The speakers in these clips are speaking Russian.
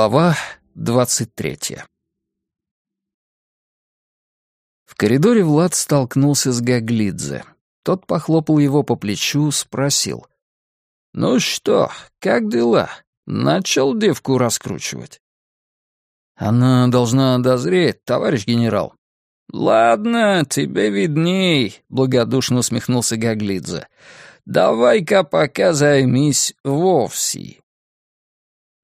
Глава двадцать третья В коридоре Влад столкнулся с Гаглидзе. Тот похлопал его по плечу, спросил. «Ну что, как дела? Начал девку раскручивать?» «Она должна дозреть, товарищ генерал». «Ладно, тебе видней», — благодушно усмехнулся Гаглидзе. «Давай-ка пока займись вовсе».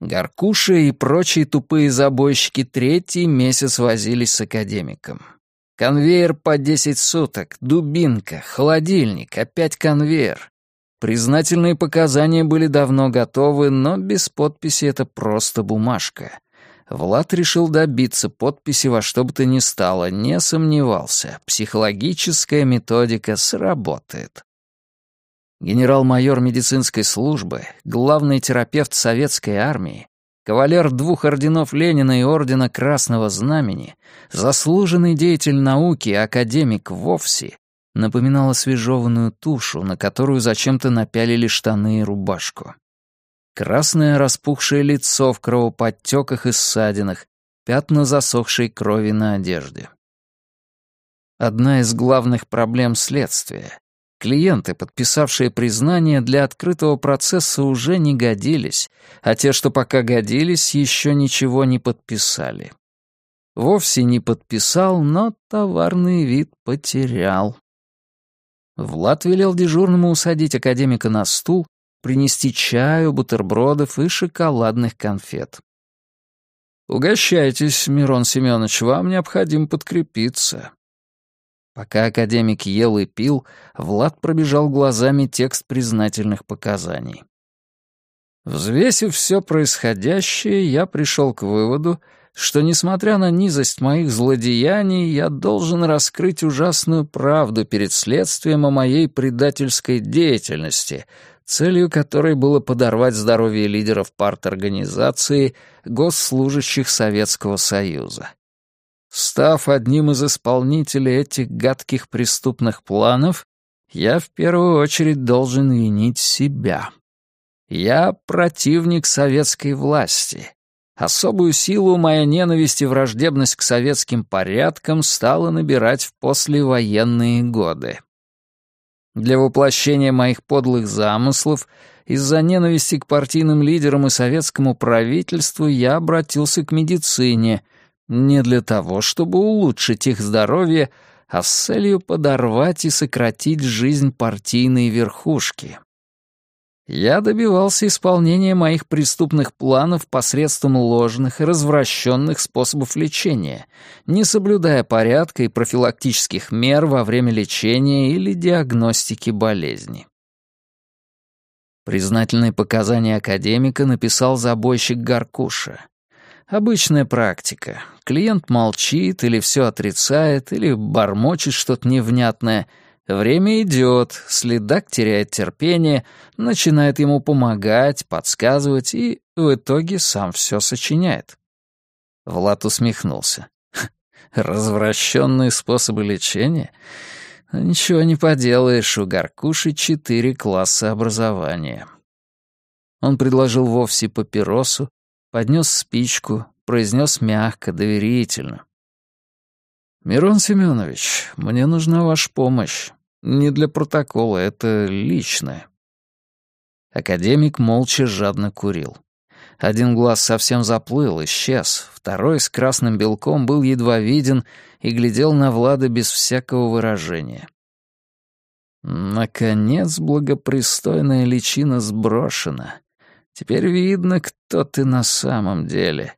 Гаркуша и прочие тупые забойщики третий месяц возились с академиком. Конвейер по десять суток, дубинка, холодильник, опять конвейер. Признательные показания были давно готовы, но без подписи это просто бумажка. Влад решил добиться подписи во что бы то ни стало, не сомневался. Психологическая методика сработает. Генерал-майор медицинской службы, главный терапевт советской армии, кавалер двух орденов Ленина и ордена Красного Знамени, заслуженный деятель науки и академик вовсе, напоминал освежеванную тушу, на которую зачем-то напялили штаны и рубашку. Красное распухшее лицо в кровоподтеках и ссадинах, пятна засохшей крови на одежде. Одна из главных проблем следствия Клиенты, подписавшие признание, для открытого процесса уже не годились, а те, что пока годились, еще ничего не подписали. Вовсе не подписал, но товарный вид потерял. Влад велел дежурному усадить академика на стул, принести чаю, бутербродов и шоколадных конфет. «Угощайтесь, Мирон Семенович, вам необходимо подкрепиться. Пока академик ел и пил, Влад пробежал глазами текст признательных показаний. Взвесив все происходящее, я пришел к выводу, что, несмотря на низость моих злодеяний, я должен раскрыть ужасную правду перед следствием о моей предательской деятельности, целью которой было подорвать здоровье лидеров парторганизации госслужащих Советского Союза. Став одним из исполнителей этих гадких преступных планов, я в первую очередь должен винить себя. Я противник советской власти. Особую силу моя ненависть и враждебность к советским порядкам стала набирать в послевоенные годы. Для воплощения моих подлых замыслов из-за ненависти к партийным лидерам и советскому правительству я обратился к медицине — не для того, чтобы улучшить их здоровье, а с целью подорвать и сократить жизнь партийной верхушки. Я добивался исполнения моих преступных планов посредством ложных и развращенных способов лечения, не соблюдая порядка и профилактических мер во время лечения или диагностики болезни. Признательные показания академика написал забойщик Гаркуша. Обычная практика. Клиент молчит или все отрицает, или бормочет что-то невнятное. Время идет, следак теряет терпение, начинает ему помогать, подсказывать и в итоге сам все сочиняет. Влад усмехнулся. Развращенные способы лечения? Ничего не поделаешь, у Гаркуши четыре класса образования. Он предложил вовсе папиросу, поднес спичку, произнес мягко, доверительно. «Мирон Семенович, мне нужна ваша помощь. Не для протокола, это личное». Академик молча жадно курил. Один глаз совсем заплыл, исчез, второй с красным белком был едва виден и глядел на Влада без всякого выражения. Наконец благопристойная личина сброшена. Теперь видно, кто ты на самом деле.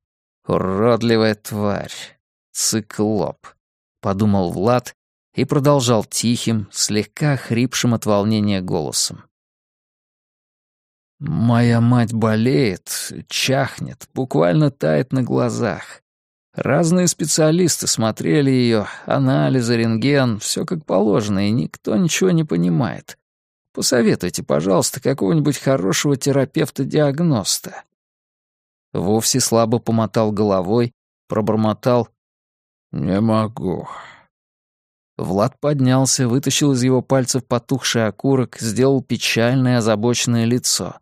Уродливая тварь. Циклоп. Подумал Влад и продолжал тихим, слегка хрипшим от волнения голосом. «Моя мать болеет, чахнет, буквально тает на глазах. Разные специалисты смотрели ее, анализы, рентген, все как положено, и никто ничего не понимает. Посоветуйте, пожалуйста, какого-нибудь хорошего терапевта-диагноста». Вовсе слабо помотал головой, пробормотал «Не могу». Влад поднялся, вытащил из его пальцев потухший окурок, сделал печальное озабоченное лицо.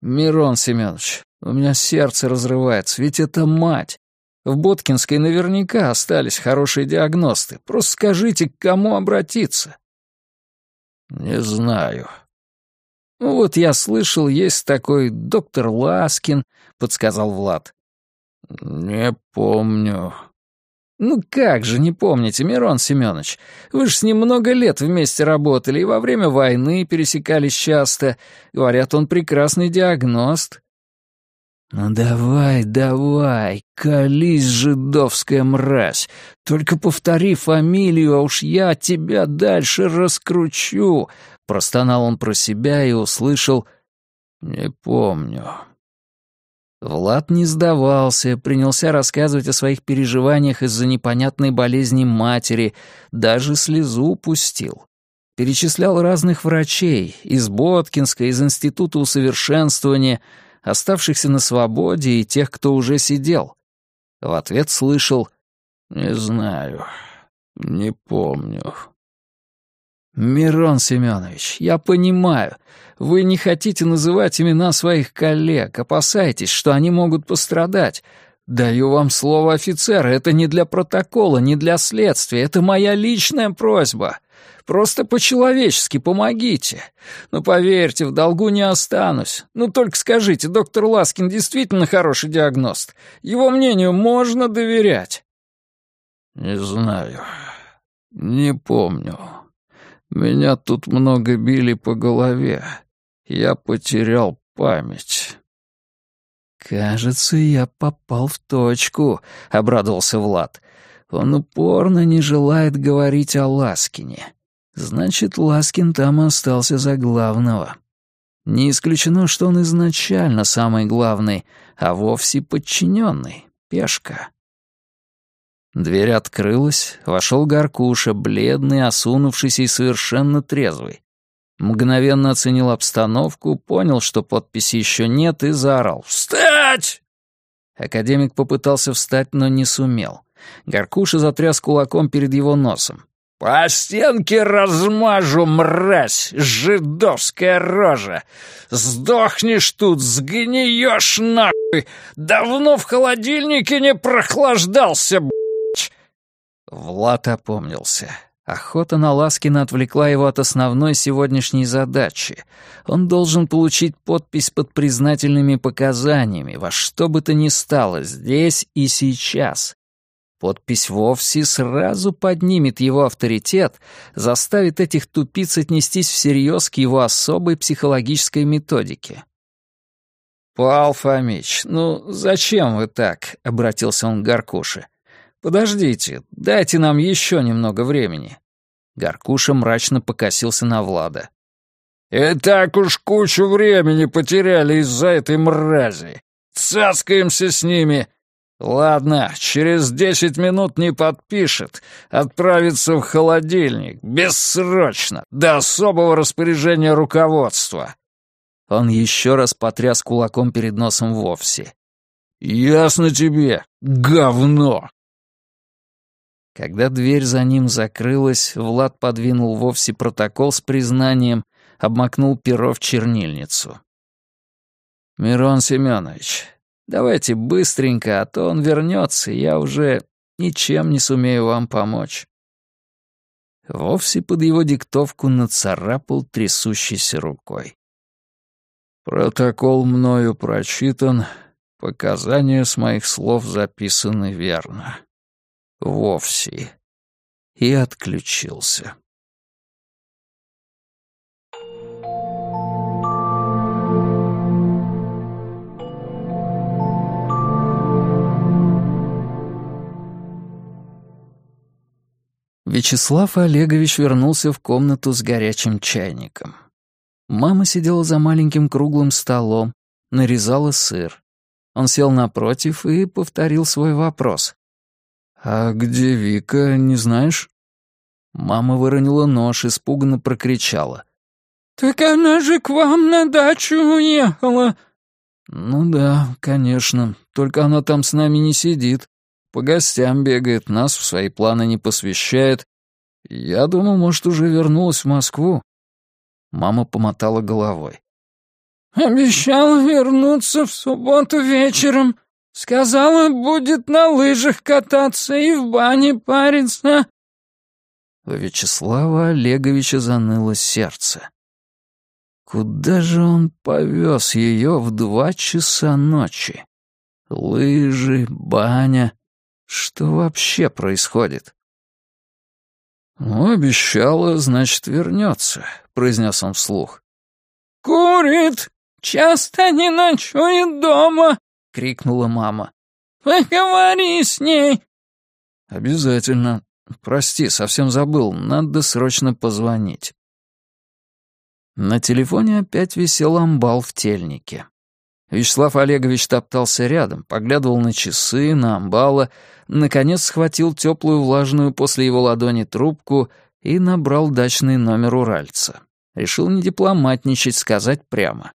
«Мирон Семенович, У меня сердце разрывается, ведь это мать. В Боткинской наверняка остались хорошие диагносты. Просто скажите, к кому обратиться?» «Не знаю». «Ну вот я слышал, есть такой доктор Ласкин», — подсказал Влад. «Не помню». «Ну как же не помните, Мирон Семенович? Вы же с ним много лет вместе работали и во время войны пересекались часто. Говорят, он прекрасный диагност». «Ну давай, давай, колись, жидовская мразь. Только повтори фамилию, а уж я тебя дальше раскручу», — простонал он про себя и услышал «Не помню». Влад не сдавался, принялся рассказывать о своих переживаниях из-за непонятной болезни матери, даже слезу пустил. Перечислял разных врачей, из Боткинска, из Института усовершенствования — оставшихся на свободе и тех, кто уже сидел. В ответ слышал «Не знаю, не помню». «Мирон Семенович, я понимаю, вы не хотите называть имена своих коллег, опасаетесь, что они могут пострадать. Даю вам слово офицера, это не для протокола, не для следствия, это моя личная просьба. Просто по-человечески помогите. Ну, поверьте, в долгу не останусь. Ну, только скажите, доктор Ласкин действительно хороший диагност? Его мнению можно доверять?» «Не знаю. Не помню. Меня тут много били по голове. Я потерял память». «Кажется, я попал в точку», — обрадовался Влад. «Он упорно не желает говорить о Ласкине. Значит, Ласкин там остался за главного. Не исключено, что он изначально самый главный, а вовсе подчиненный, пешка. Дверь открылась, вошел Гаркуша, бледный, осунувшийся и совершенно трезвый. Мгновенно оценил обстановку, понял, что подписи еще нет, и заорал «Встать!». Академик попытался встать, но не сумел. Гаркуша затряс кулаком перед его носом. «По стенке размажу, мразь, жидовская рожа! Сдохнешь тут, сгниешь нахуй! Давно в холодильнике не прохлаждался, б***ч!» Влад опомнился. Охота на Ласкина отвлекла его от основной сегодняшней задачи. Он должен получить подпись под признательными показаниями, во что бы то ни стало, здесь и сейчас. Подпись вовсе сразу поднимет его авторитет, заставит этих тупиц отнестись всерьез к его особой психологической методике. «Пал Фомич, ну зачем вы так?» — обратился он к Гаркуше. «Подождите, дайте нам еще немного времени». Гаркуша мрачно покосился на Влада. «И так уж кучу времени потеряли из-за этой мрази. Цаскаемся с ними, «Ладно, через десять минут не подпишет. Отправится в холодильник. Бессрочно. До особого распоряжения руководства». Он еще раз потряс кулаком перед носом вовсе. «Ясно тебе, говно!» Когда дверь за ним закрылась, Влад подвинул вовсе протокол с признанием, обмакнул перо в чернильницу. «Мирон Семенович, Давайте быстренько, а то он вернется, и я уже ничем не сумею вам помочь». Вовсе под его диктовку нацарапал трясущейся рукой. «Протокол мною прочитан, показания с моих слов записаны верно. Вовсе». И отключился. Вячеслав Олегович вернулся в комнату с горячим чайником. Мама сидела за маленьким круглым столом, нарезала сыр. Он сел напротив и повторил свой вопрос. «А где Вика, не знаешь?» Мама выронила нож, испуганно прокричала. «Так она же к вам на дачу уехала!» «Ну да, конечно, только она там с нами не сидит. По гостям бегает, нас в свои планы не посвящает. Я думал, может, уже вернулась в Москву. Мама помотала головой. Обещала вернуться в субботу вечером. Сказала, будет на лыжах кататься и в бане париться. У Вячеслава Олеговича заныло сердце. Куда же он повез ее в два часа ночи? Лыжи, баня. Что вообще происходит? «Ну, обещала, значит, вернется», — произнес он вслух. «Курит! Часто не ночует дома!» — крикнула мама. «Поговори с ней!» «Обязательно. Прости, совсем забыл. Надо срочно позвонить». На телефоне опять висел амбал в тельнике. Вячеслав Олегович топтался рядом, поглядывал на часы, на амбала, наконец схватил теплую влажную после его ладони трубку и набрал дачный номер уральца. Решил не дипломатничать, сказать прямо.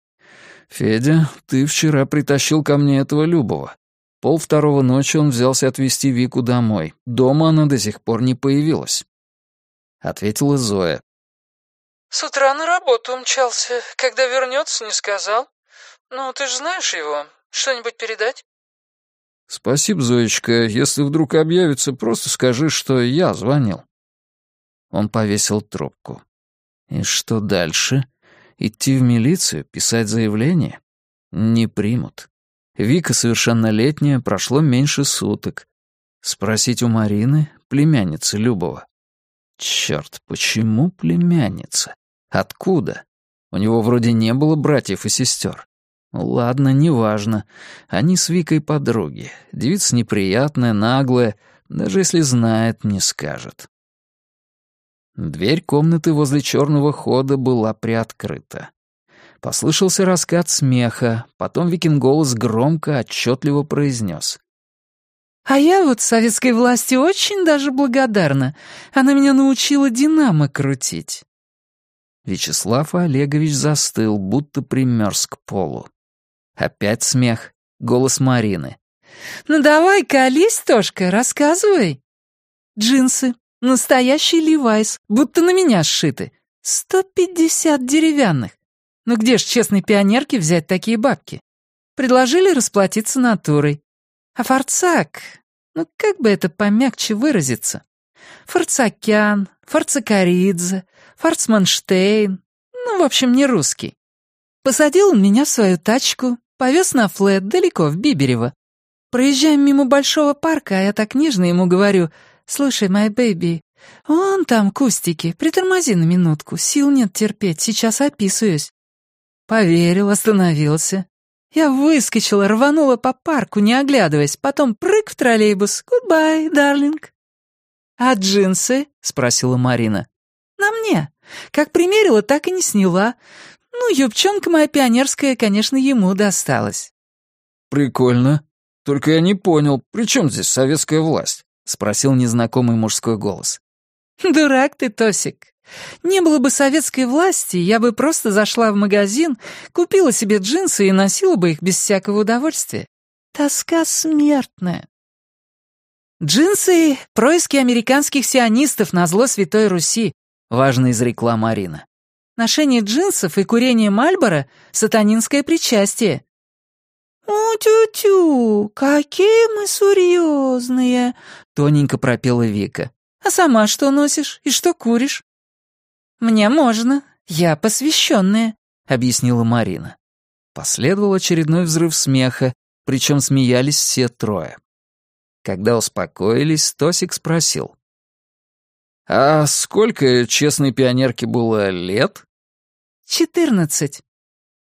«Федя, ты вчера притащил ко мне этого Любова. Пол второго ночи он взялся отвезти Вику домой. Дома она до сих пор не появилась». Ответила Зоя. «С утра на работу умчался. Когда вернется, не сказал. «Ну, ты же знаешь его. Что-нибудь передать?» «Спасибо, Зоечка. Если вдруг объявится, просто скажи, что я звонил». Он повесил трубку. «И что дальше? Идти в милицию, писать заявление? Не примут. Вика совершеннолетняя, прошло меньше суток. Спросить у Марины, племянницы Любова. Черт, почему племянница? Откуда? У него вроде не было братьев и сестер. Ладно, неважно. Они с Викой подруги. Девица неприятная, наглая, даже если знает, не скажет. Дверь комнаты возле черного хода была приоткрыта. Послышался раскат смеха, потом Викин голос громко, отчетливо произнес. «А я вот советской власти очень даже благодарна. Она меня научила динамо крутить». Вячеслав Олегович застыл, будто примерз к полу. Опять смех. Голос Марины. «Ну давай, колись, Тошка, рассказывай». «Джинсы. Настоящий Левайс, будто на меня сшиты. Сто пятьдесят деревянных. Ну где ж честной пионерке взять такие бабки? Предложили расплатиться натурой. А форцак... Ну как бы это помягче выразиться? Форцакян, форцакаридзе, форцманштейн. Ну, в общем, не русский. Посадил он меня в свою тачку, Повез на флет далеко, в Бибирево. Проезжаем мимо большого парка, а я так нежно ему говорю, «Слушай, мой baby, вон там кустики, притормози на минутку, сил нет терпеть, сейчас описываюсь». Поверил, остановился. Я выскочила, рванула по парку, не оглядываясь, потом прыг в троллейбус. «Goodbye, darling». «А джинсы?» — спросила Марина. «На мне. Как примерила, так и не сняла. Ну, юбчонка моя пионерская, конечно, ему досталась. «Прикольно. Только я не понял, при чем здесь советская власть?» — спросил незнакомый мужской голос. «Дурак ты, Тосик. Не было бы советской власти, я бы просто зашла в магазин, купила себе джинсы и носила бы их без всякого удовольствия. Тоска смертная». «Джинсы — происки американских сионистов на зло Святой Руси», — важно изрекла Марина. Ношение джинсов и курение Мальбора — сатанинское причастие». «У-тю-тю, какие мы серьезные!» — тоненько пропела Вика. «А сама что носишь и что куришь?» «Мне можно, я посвященная», — объяснила Марина. Последовал очередной взрыв смеха, причем смеялись все трое. Когда успокоились, Тосик спросил. «А сколько честной пионерке было лет?» «Четырнадцать».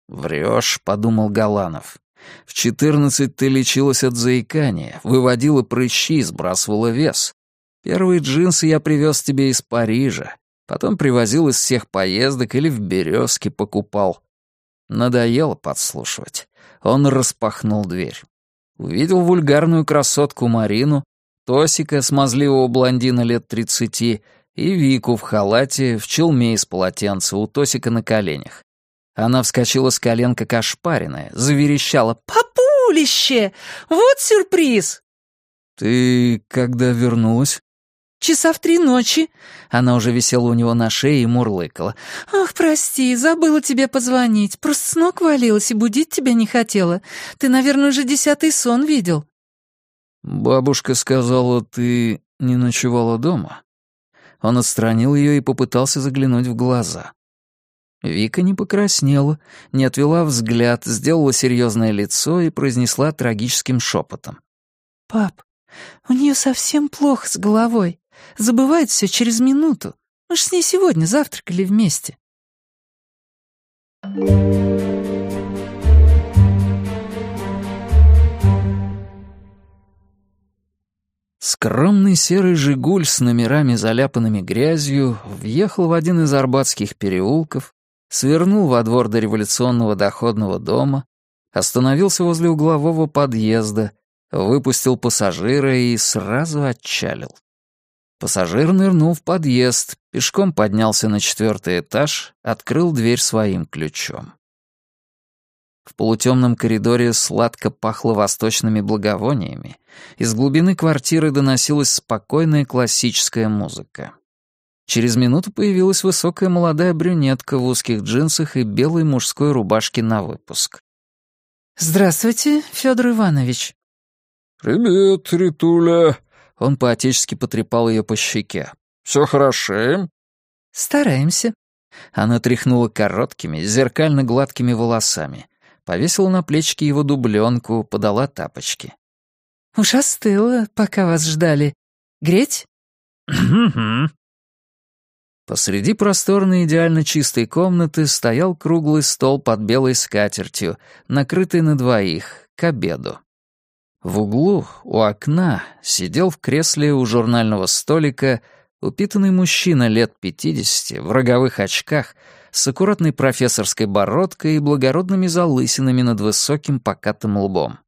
«Врешь», — подумал Галанов. «В четырнадцать ты лечилась от заикания, выводила прыщи, сбрасывала вес. Первые джинсы я привез тебе из Парижа, потом привозил из всех поездок или в «Березке» покупал. Надоело подслушивать. Он распахнул дверь. Увидел вульгарную красотку Марину, Тосика, смазливого блондина лет тридцати, и Вику в халате, в челме из полотенца, у Тосика на коленях. Она вскочила с колен, как ошпаренная, заверещала «Папулище! Вот сюрприз!» «Ты когда вернулась?» Часа в три ночи». Она уже висела у него на шее и мурлыкала. «Ах, прости, забыла тебе позвонить. Просто с ног валилась и будить тебя не хотела. Ты, наверное, уже десятый сон видел». «Бабушка сказала, ты не ночевала дома?» Он отстранил ее и попытался заглянуть в глаза. Вика не покраснела, не отвела взгляд, сделала серьезное лицо и произнесла трагическим шепотом. «Пап, у нее совсем плохо с головой. Забывает все через минуту. Мы ж с ней сегодня завтракали вместе». Скромный серый «Жигуль» с номерами, заляпанными грязью, въехал в один из арбатских переулков, свернул во двор до революционного доходного дома, остановился возле углового подъезда, выпустил пассажира и сразу отчалил. Пассажир нырнул в подъезд, пешком поднялся на четвертый этаж, открыл дверь своим ключом. В полутемном коридоре сладко пахло восточными благовониями. Из глубины квартиры доносилась спокойная классическая музыка. Через минуту появилась высокая молодая брюнетка в узких джинсах и белой мужской рубашке на выпуск. «Здравствуйте, Федор Иванович». «Привет, Ритуля». Он поотечески потрепал ее по щеке. «Все хорошо?» «Стараемся». Она тряхнула короткими, зеркально гладкими волосами повесила на плечики его дубленку, подала тапочки. «Уж остыла, пока вас ждали. Греть?» Посреди просторной идеально чистой комнаты стоял круглый стол под белой скатертью, накрытый на двоих, к обеду. В углу, у окна, сидел в кресле у журнального столика упитанный мужчина лет пятидесяти в роговых очках с аккуратной профессорской бородкой и благородными залысинами над высоким покатым лбом.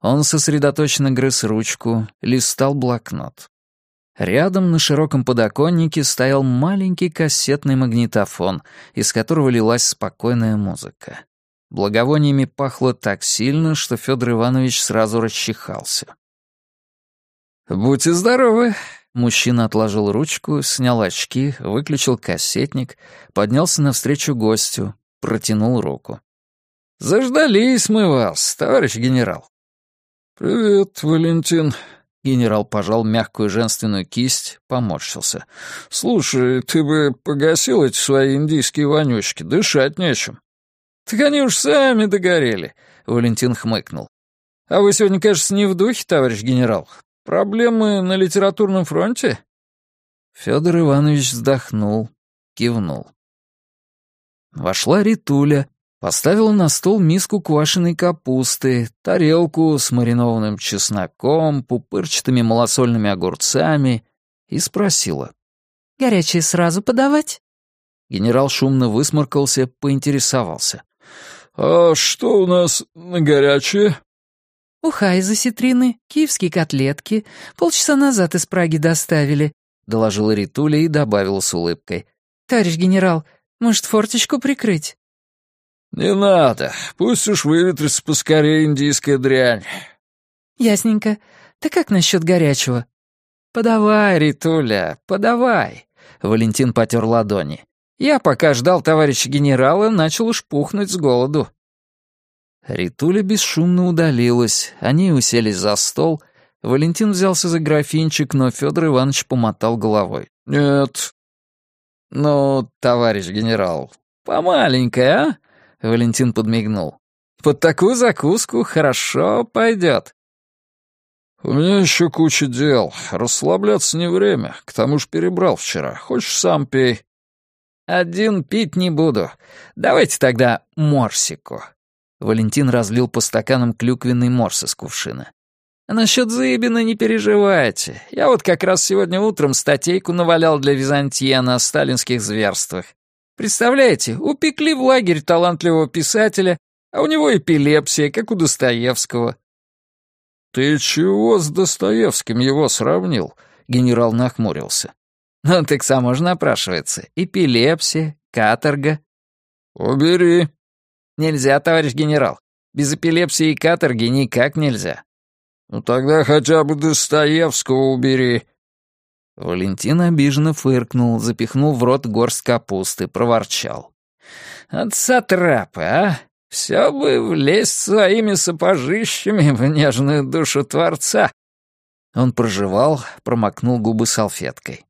Он сосредоточенно грыз ручку, листал блокнот. Рядом на широком подоконнике стоял маленький кассетный магнитофон, из которого лилась спокойная музыка. Благовониями пахло так сильно, что Федор Иванович сразу расчихался. «Будьте здоровы!» Мужчина отложил ручку, снял очки, выключил кассетник, поднялся навстречу гостю, протянул руку. «Заждались мы вас, товарищ генерал». «Привет, Валентин». Генерал пожал мягкую женственную кисть, поморщился. «Слушай, ты бы погасил эти свои индийские вонючки, дышать нечем». «Так они уж сами догорели», — Валентин хмыкнул. «А вы сегодня, кажется, не в духе, товарищ генерал. Проблемы на литературном фронте?» Федор Иванович вздохнул, кивнул. Вошла Ритуля, поставила на стол миску квашеной капусты, тарелку с маринованным чесноком, пупырчатыми малосольными огурцами и спросила. «Горячее сразу подавать?» Генерал шумно высморкался, поинтересовался. «А что у нас на горячее?» «Уха из осетрины, киевские котлетки. Полчаса назад из Праги доставили», — доложила Ритуля и добавила с улыбкой. «Товарищ генерал, может, форточку прикрыть?» «Не надо. Пусть уж выветрится поскорее индийская дрянь». «Ясненько. Ты как насчет горячего?» «Подавай, Ритуля, подавай», — Валентин потер ладони. «Я пока ждал товарища генерала, начал уж пухнуть с голоду». Ритуля бесшумно удалилась, они уселись за стол. Валентин взялся за графинчик, но Федор Иванович помотал головой. «Нет». «Ну, товарищ генерал, помаленькая, а?» Валентин подмигнул. «Под такую закуску хорошо пойдет». «У меня еще куча дел. Расслабляться не время. К тому же перебрал вчера. Хочешь, сам пей?» «Один пить не буду. Давайте тогда морсику». Валентин разлил по стаканам клюквенный морс из кувшина. «А насчет Зыбина не переживайте. Я вот как раз сегодня утром статейку навалял для Византия о сталинских зверствах. Представляете, упекли в лагерь талантливого писателя, а у него эпилепсия, как у Достоевского». «Ты чего с Достоевским его сравнил?» — генерал нахмурился. «Ну, так само же напрашивается. Эпилепсия, каторга». «Убери», «Нельзя, товарищ генерал. Без эпилепсии и каторги никак нельзя». «Ну тогда хотя бы Достоевского убери». Валентин обиженно фыркнул, запихнул в рот горсть капусты, проворчал. «От сатрапа, а? Все бы влезть своими сапожищами в нежную душу Творца». Он прожевал, промокнул губы салфеткой.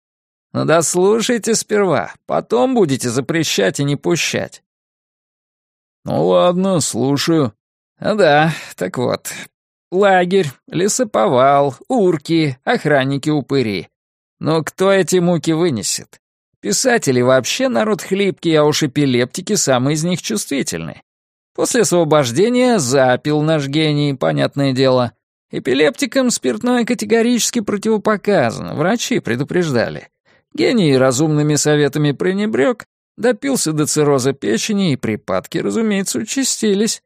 «Ну да слушайте сперва, потом будете запрещать и не пущать». «Ну ладно, слушаю». «А да, так вот. Лагерь, лесоповал, урки, охранники-упыри. Но кто эти муки вынесет? Писатели вообще народ хлипкий, а уж эпилептики самые из них чувствительные. После освобождения запил наш гений, понятное дело. Эпилептикам спиртное категорически противопоказано, врачи предупреждали. Гений разумными советами пренебрег, допился до цирроза печени, и припадки, разумеется, участились.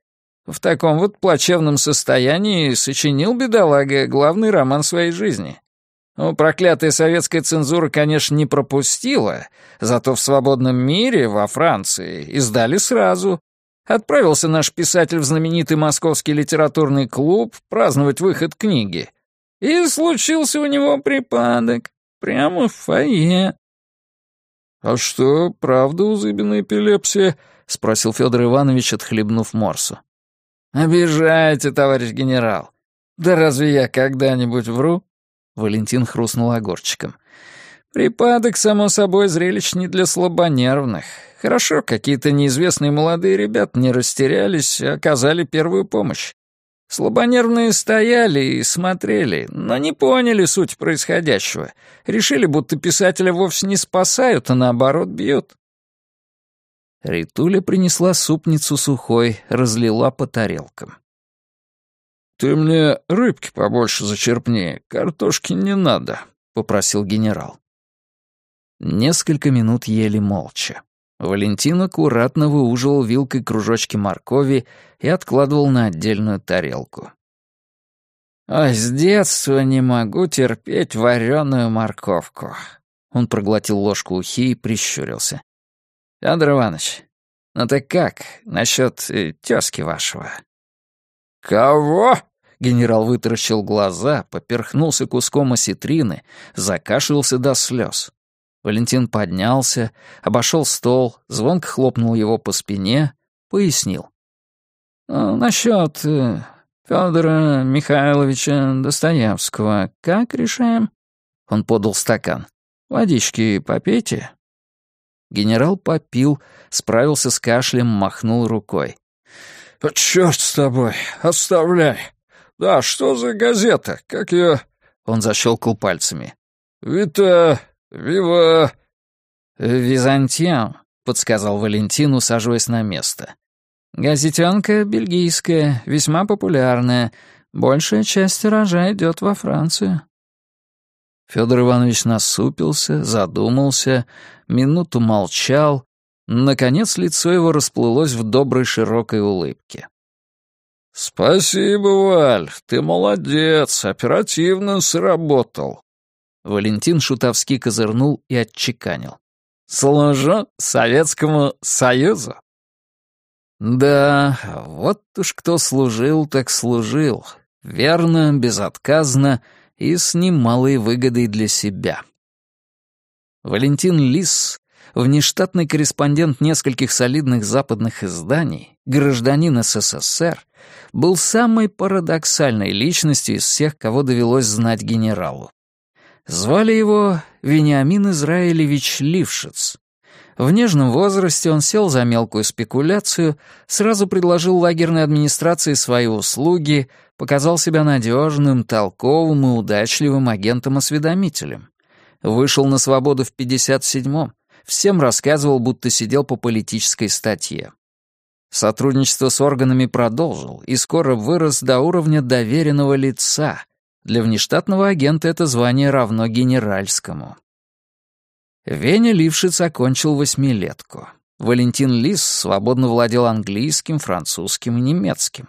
В таком вот плачевном состоянии сочинил бедолага главный роман своей жизни. Ну, проклятая советская цензура, конечно, не пропустила, зато в свободном мире, во Франции, издали сразу. Отправился наш писатель в знаменитый московский литературный клуб праздновать выход книги. И случился у него припадок. Прямо в фойе. «А что, правда у Зыбина эпилепсия?» — спросил Федор Иванович, отхлебнув морсу. «Обижаете, товарищ генерал. Да разве я когда-нибудь вру?» Валентин хрустнул огурчиком. «Припадок, само собой, зрелищ не для слабонервных. Хорошо, какие-то неизвестные молодые ребята не растерялись, а оказали первую помощь. Слабонервные стояли и смотрели, но не поняли суть происходящего. Решили, будто писателя вовсе не спасают, а наоборот бьют. Ритуля принесла супницу сухой, разлила по тарелкам. «Ты мне рыбки побольше зачерпни, картошки не надо», — попросил генерал. Несколько минут ели молча. Валентин аккуратно выуживал вилкой кружочки моркови и откладывал на отдельную тарелку. «Ой, с детства не могу терпеть вареную морковку». Он проглотил ложку ухи и прищурился. «Федор Иванович, ну так как насчет э, тезки вашего?» «Кого?» Генерал вытаращил глаза, поперхнулся куском осетрины, закашлялся до слез. Валентин поднялся, обошел стол, звонко хлопнул его по спине, пояснил. «Ну, «Насчет э, Федора Михайловича Достоевского как решаем?» Он подал стакан. «Водички попейте». Генерал попил, справился с кашлем, махнул рукой. «Черт с тобой, оставляй. Да, что за газета? Как ее...» Он защелкал пальцами. «Вита... Вива...» «Византиан», — подсказал Валентин, усаживаясь на место. «Газетенка бельгийская, весьма популярная. Большая часть тиража идет во Францию». Федор Иванович насупился, задумался, минуту молчал, Наконец лицо его расплылось в доброй широкой улыбке. «Спасибо, Валь, ты молодец, оперативно сработал». Валентин шутовски козырнул и отчеканил. «Служу Советскому Союзу». Да, вот уж кто служил, так служил. Верно, безотказно и с немалой выгодой для себя. Валентин Лис внештатный корреспондент нескольких солидных западных изданий, гражданин СССР, был самой парадоксальной личностью из всех, кого довелось знать генералу. Звали его Вениамин Израилевич Лившиц. В нежном возрасте он сел за мелкую спекуляцию, сразу предложил лагерной администрации свои услуги, показал себя надежным, толковым и удачливым агентом-осведомителем. Вышел на свободу в 57-м, всем рассказывал, будто сидел по политической статье. Сотрудничество с органами продолжил и скоро вырос до уровня доверенного лица. Для внештатного агента это звание равно генеральскому. Веня Лившиц окончил восьмилетку. Валентин Лис свободно владел английским, французским и немецким.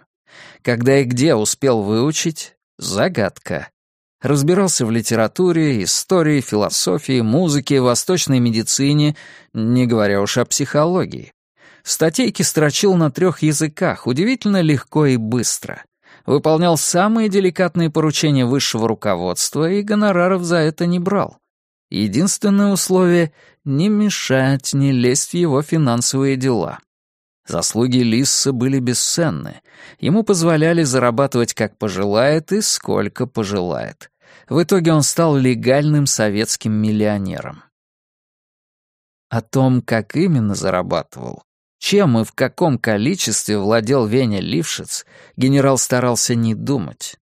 Когда и где успел выучить — загадка. Разбирался в литературе, истории, философии, музыке, восточной медицине, не говоря уж о психологии. Статейки строчил на трех языках, удивительно легко и быстро. Выполнял самые деликатные поручения высшего руководства и гонораров за это не брал. Единственное условие — не мешать, не лезть в его финансовые дела. Заслуги Лисса были бесценны. Ему позволяли зарабатывать как пожелает и сколько пожелает. В итоге он стал легальным советским миллионером. О том, как именно зарабатывал, чем и в каком количестве владел Веня Лившиц, генерал старался не думать.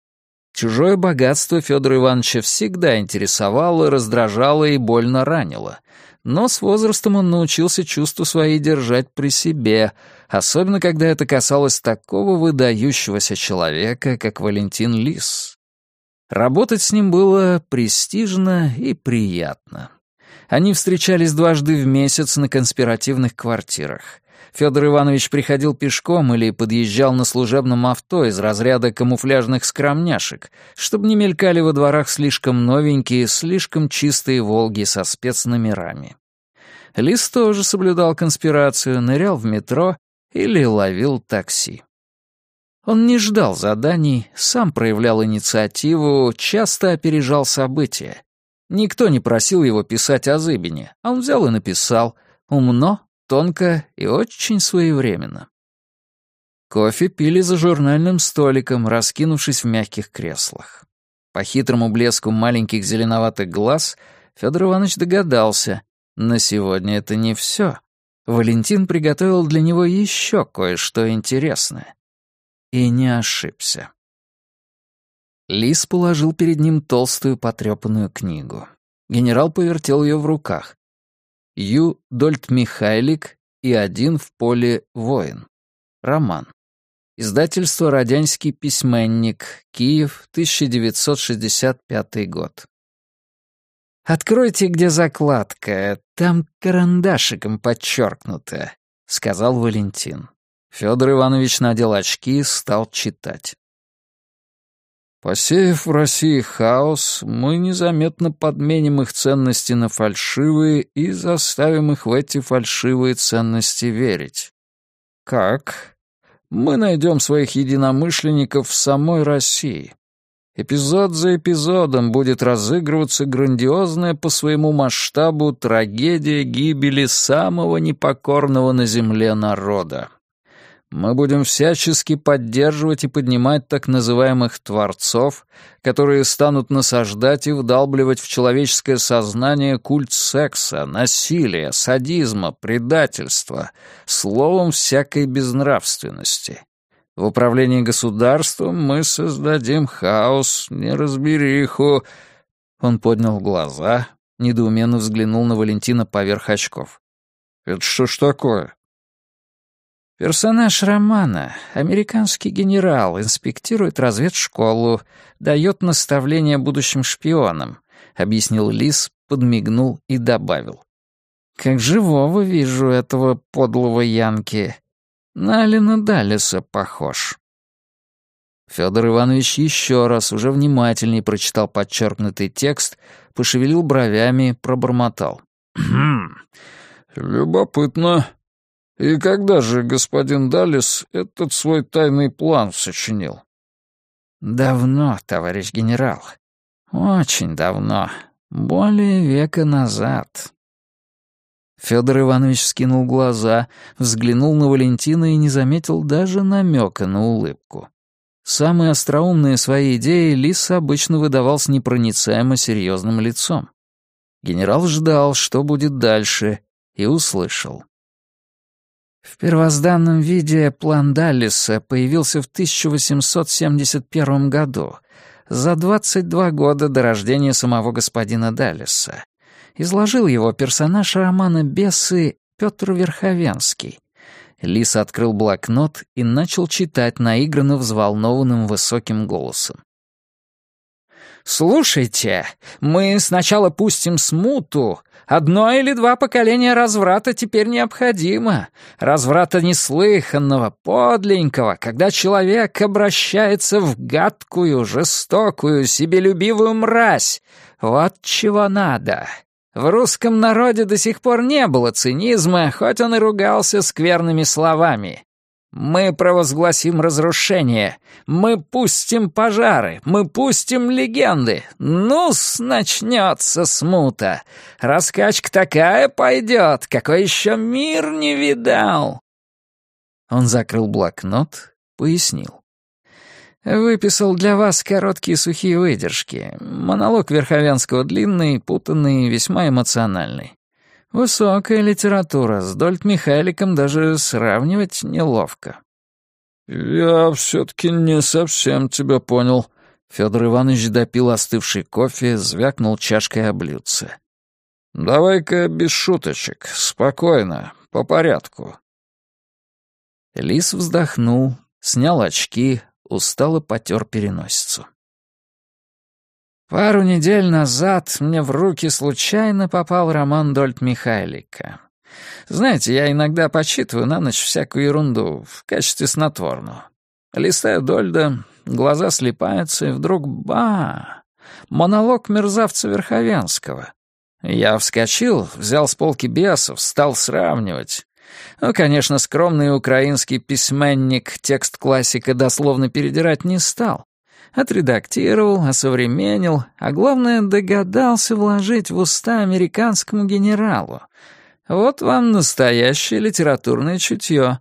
Чужое богатство Федора Ивановича всегда интересовало, раздражало и больно ранило. Но с возрастом он научился чувству свои держать при себе, особенно когда это касалось такого выдающегося человека, как Валентин Лис. Работать с ним было престижно и приятно. Они встречались дважды в месяц на конспиративных квартирах. Федор Иванович приходил пешком или подъезжал на служебном авто из разряда камуфляжных скромняшек, чтобы не мелькали во дворах слишком новенькие, слишком чистые «Волги» со спецномерами. Лис тоже соблюдал конспирацию, нырял в метро или ловил такси. Он не ждал заданий, сам проявлял инициативу, часто опережал события. Никто не просил его писать о Зыбине, а он взял и написал. Умно, тонко и очень своевременно. Кофе пили за журнальным столиком, раскинувшись в мягких креслах. По хитрому блеску маленьких зеленоватых глаз Федор Иванович догадался, на сегодня это не все. Валентин приготовил для него еще кое-что интересное. И не ошибся. Лис положил перед ним толстую потрепанную книгу. Генерал повертел ее в руках. Ю. Дольт Михайлик и один в поле воин. Роман. Издательство «Родянский письменник», Киев, 1965 год. «Откройте, где закладка, там карандашиком подчеркнуто», — сказал Валентин. Федор Иванович надел очки и стал читать. Посеяв в России хаос, мы незаметно подменим их ценности на фальшивые и заставим их в эти фальшивые ценности верить. Как? Мы найдем своих единомышленников в самой России. Эпизод за эпизодом будет разыгрываться грандиозная по своему масштабу трагедия гибели самого непокорного на земле народа. Мы будем всячески поддерживать и поднимать так называемых «творцов», которые станут насаждать и вдалбливать в человеческое сознание культ секса, насилия, садизма, предательства, словом, всякой безнравственности. В управлении государством мы создадим хаос, неразбериху. Он поднял глаза, недоуменно взглянул на Валентина поверх очков. «Это что ж такое?» Персонаж романа, американский генерал, инспектирует разведшколу, дает наставления будущим шпионам, объяснил Лис, подмигнул и добавил. Как живого вижу этого подлого Янки. На Алина Даллеса похож. Федор Иванович еще раз, уже внимательнее прочитал подчеркнутый текст, пошевелил бровями, пробормотал. «Хм, любопытно. И когда же господин Даллес этот свой тайный план сочинил? Давно, товарищ генерал. Очень давно. Более века назад. Федор Иванович скинул глаза, взглянул на Валентина и не заметил даже намека на улыбку. Самые остроумные свои идеи Лис обычно выдавал с непроницаемо серьезным лицом. Генерал ждал, что будет дальше, и услышал. В первозданном виде план Даллиса появился в 1871 году, за 22 года до рождения самого господина Даллиса. Изложил его персонаж романа «Бесы» Петр Верховенский. Лис открыл блокнот и начал читать наигранно взволнованным высоким голосом. «Слушайте, мы сначала пустим смуту, Одно или два поколения разврата теперь необходимо. Разврата неслыханного, подленького, когда человек обращается в гадкую, жестокую, себелюбивую мразь. Вот чего надо. В русском народе до сих пор не было цинизма, хоть он и ругался скверными словами. Мы провозгласим разрушение. Мы пустим пожары. Мы пустим легенды. Ну-с, начнется смута. Раскачка такая пойдет, какой еще мир не видал. Он закрыл блокнот, пояснил. Выписал для вас короткие сухие выдержки. Монолог Верховенского длинный, путанный, весьма эмоциональный. Высокая литература, с Дольт Михайликом даже сравнивать неловко. «Я все-таки не совсем тебя понял». Федор Иванович допил остывший кофе, звякнул чашкой о блюдце. «Давай-ка без шуточек, спокойно, по порядку». Лис вздохнул, снял очки, устало потер переносицу. Пару недель назад мне в руки случайно попал роман Дольт Михайлика. Знаете, я иногда почитываю на ночь всякую ерунду в качестве снотворного. Листаю Дольда, глаза слепаются, и вдруг ба! Монолог мерзавца Верховенского. Я вскочил, взял с полки бесов, стал сравнивать. Ну, конечно, скромный украинский письменник текст классика дословно передирать не стал. Отредактировал, осовременил, а главное, догадался вложить в уста американскому генералу. Вот вам настоящее литературное чутье.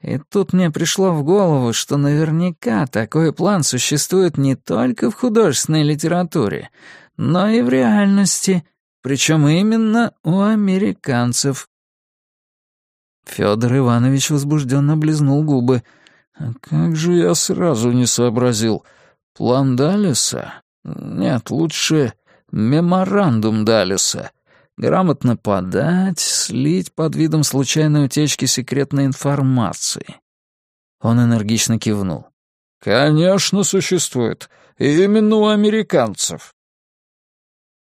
И тут мне пришло в голову, что наверняка такой план существует не только в художественной литературе, но и в реальности, причем именно у американцев. Федор Иванович возбужденно близнул губы. «А как же я сразу не сообразил? План Далиса? Нет, лучше меморандум Далиса. Грамотно подать, слить под видом случайной утечки секретной информации». Он энергично кивнул. «Конечно, существует. именно у американцев.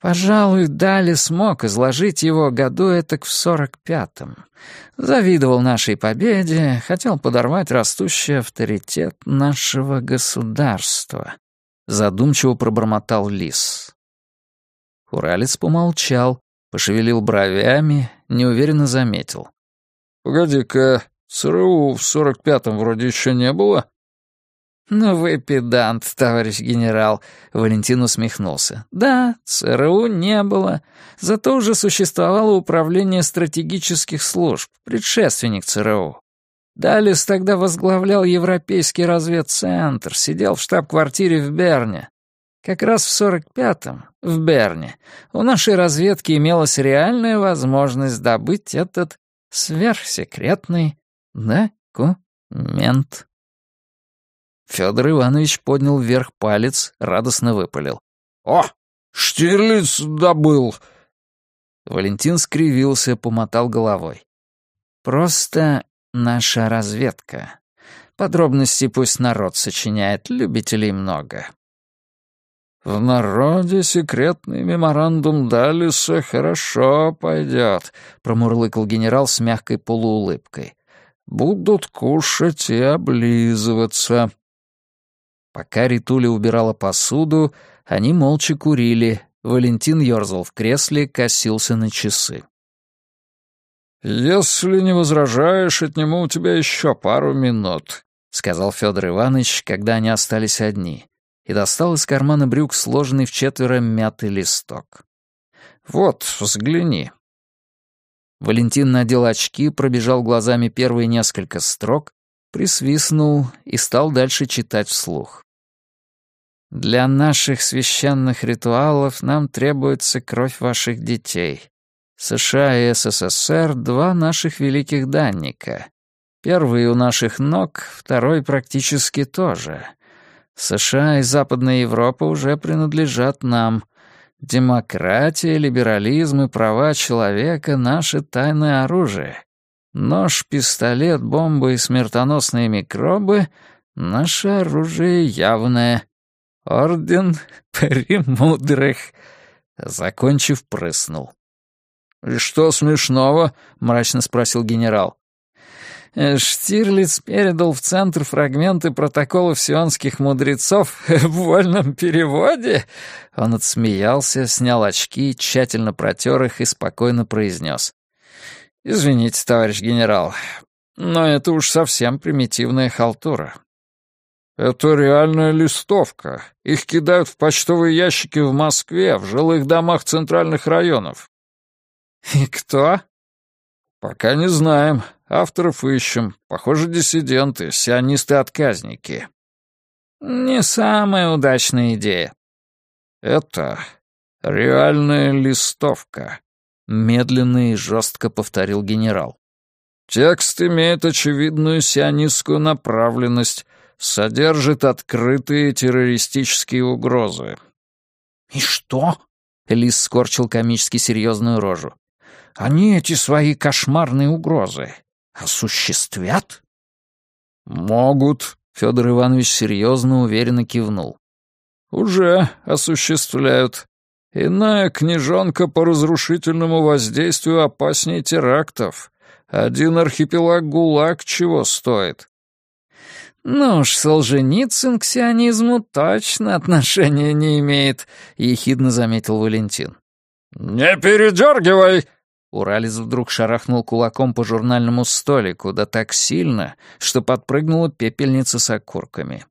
Пожалуй, Дали смог изложить его году этак в сорок пятом. Завидовал нашей победе, хотел подорвать растущий авторитет нашего государства. Задумчиво пробормотал Лис. Уралец помолчал, пошевелил бровями, неуверенно заметил. «Погоди-ка, ЦРУ в сорок пятом вроде еще не было?» «Ну вы педант, товарищ генерал», — Валентин усмехнулся. «Да, ЦРУ не было, зато уже существовало управление стратегических служб, предшественник ЦРУ. Далис тогда возглавлял Европейский разведцентр, сидел в штаб-квартире в Берне. Как раз в 45-м, в Берне, у нашей разведки имелась реальная возможность добыть этот сверхсекретный документ. Федор Иванович поднял вверх палец, радостно выпалил. «О, Штирлиц добыл!» Валентин скривился, помотал головой. «Просто наша разведка. Подробности пусть народ сочиняет, любителей много». «В народе секретный меморандум Далиса хорошо пойдет», — промурлыкал генерал с мягкой полуулыбкой. «Будут кушать и облизываться». Пока Ритуля убирала посуду, они молча курили. Валентин ёрзал в кресле, косился на часы. «Если не возражаешь, отниму у тебя еще пару минут», — сказал Федор Иванович, когда они остались одни, и достал из кармана брюк сложенный в четверо мятый листок. «Вот, взгляни». Валентин надел очки, пробежал глазами первые несколько строк, присвистнул и стал дальше читать вслух. «Для наших священных ритуалов нам требуется кровь ваших детей. США и СССР — два наших великих данника. Первый у наших ног, второй практически тоже. США и Западная Европа уже принадлежат нам. Демократия, либерализм и права человека — наше тайное оружие. Нож, пистолет, бомбы и смертоносные микробы — наше оружие явное. Орден премудрых. Закончив, прыснул. «И что смешного?» — мрачно спросил генерал. Штирлиц передал в центр фрагменты протоколов сионских мудрецов в вольном переводе. Он отсмеялся, снял очки, тщательно протер их и спокойно произнес. «Извините, товарищ генерал, Но это уж совсем примитивная халтура. Это реальная листовка. Их кидают в почтовые ящики в Москве, в жилых домах центральных районов. И кто? Пока не знаем. Авторов ищем. Похоже, диссиденты, сионисты-отказники. Не самая удачная идея. Это реальная листовка, медленно и жестко повторил генерал. Текст имеет очевидную сионистскую направленность, содержит открытые террористические угрозы. «И что?» — Лис скорчил комически серьезную рожу. «Они эти свои кошмарные угрозы осуществят?» «Могут», — Федор Иванович серьезно уверенно кивнул. «Уже осуществляют. Иная книжонка по разрушительному воздействию опаснее терактов. Один архипелаг ГУЛАГ чего стоит? «Ну уж, Солженицын к сионизму точно отношения не имеет», — ехидно заметил Валентин. «Не передергивай!» Уралец вдруг шарахнул кулаком по журнальному столику, да так сильно, что подпрыгнула пепельница с окурками.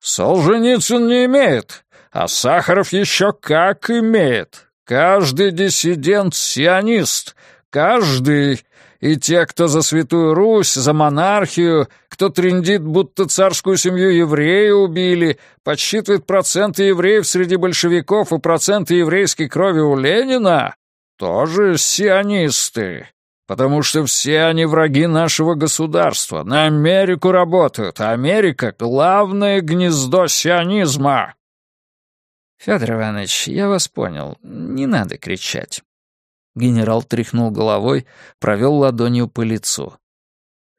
«Солженицын не имеет, а Сахаров еще как имеет. Каждый диссидент — сионист, каждый, и те, кто за Святую Русь, за монархию, кто трендит, будто царскую семью евреи убили, подсчитывает проценты евреев среди большевиков и проценты еврейской крови у Ленина, тоже сионисты. Потому что все они враги нашего государства, на Америку работают, а Америка — главное гнездо сионизма. Федор Иванович, я вас понял, не надо кричать. Генерал тряхнул головой, провел ладонью по лицу.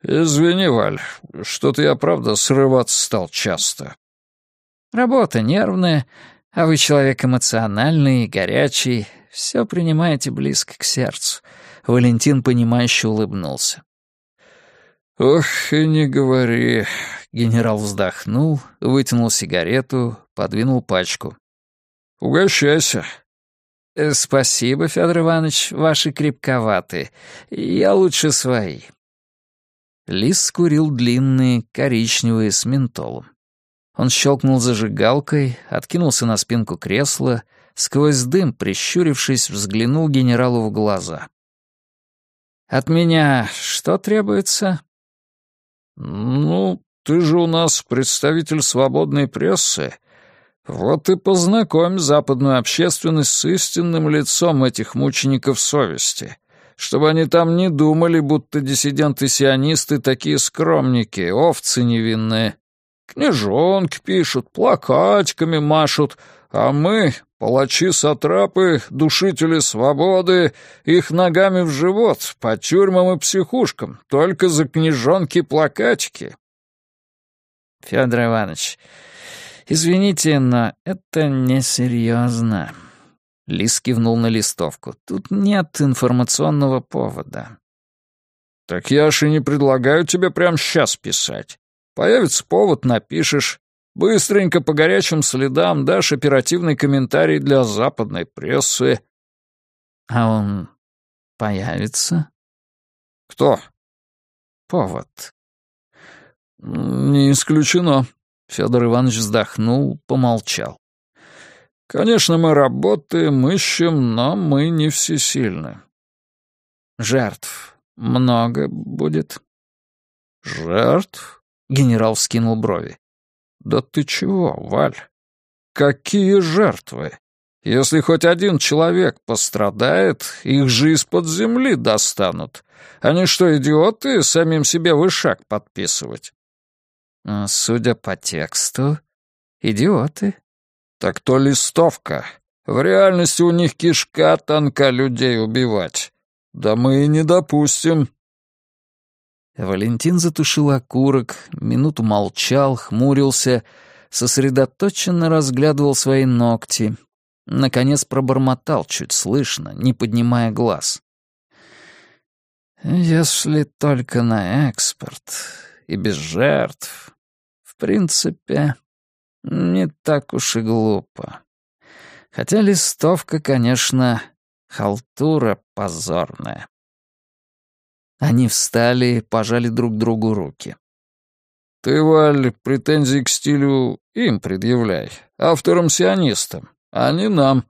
«Извини, Валь, что-то я, правда, срываться стал часто». «Работа нервная, а вы человек эмоциональный и горячий, все принимаете близко к сердцу». Валентин, понимающе улыбнулся. «Ох, и не говори». Генерал вздохнул, вытянул сигарету, подвинул пачку. «Угощайся, Э, «Спасибо, Федор Иванович, ваши крепковаты. Я лучше свои». Лис скурил длинные, коричневые, с ментолом. Он щелкнул зажигалкой, откинулся на спинку кресла, сквозь дым, прищурившись, взглянул генералу в глаза. «От меня что требуется?» «Ну, ты же у нас представитель свободной прессы, вот и познакомь западную общественность с истинным лицом этих мучеников совести, чтобы они там не думали, будто диссиденты-сионисты такие скромники, овцы невинные. Книжонки пишут, плакатиками машут, а мы, палачи-сатрапы, душители свободы, их ногами в живот, по тюрьмам и психушкам, только за книжонки-плакатики. Федор Иванович, «Извините, но это несерьезно». Лис кивнул на листовку. «Тут нет информационного повода». «Так я ж и не предлагаю тебе прямо сейчас писать. Появится повод, напишешь. Быстренько по горячим следам дашь оперативный комментарий для западной прессы». «А он появится?» «Кто?» «Повод». «Не исключено», Федор Иванович вздохнул, помолчал. «Конечно, мы работаем, ищем, но мы не всесильны». «Жертв много будет?» «Жертв?» — генерал вскинул брови. «Да ты чего, Валь? Какие жертвы? Если хоть один человек пострадает, их же из-под земли достанут. Они что, идиоты, самим себе вышаг подписывать?» А, судя по тексту, идиоты. Так то листовка. В реальности у них кишка тонка людей убивать. Да мы и не допустим. Валентин затушил окурок, минуту молчал, хмурился, сосредоточенно разглядывал свои ногти. Наконец пробормотал чуть слышно, не поднимая глаз. «Если только на экспорт и без жертв, в принципе, не так уж и глупо. Хотя листовка, конечно, халтура позорная. Они встали, пожали друг другу руки. «Ты, Валь, претензии к стилю им предъявляй, авторам-сионистам, а не нам.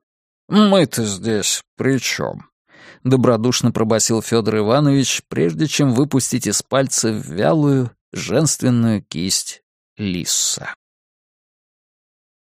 Мы-то здесь при чем?» — добродушно пробасил Федор Иванович, прежде чем выпустить из пальца вялую, женственную кисть лиса.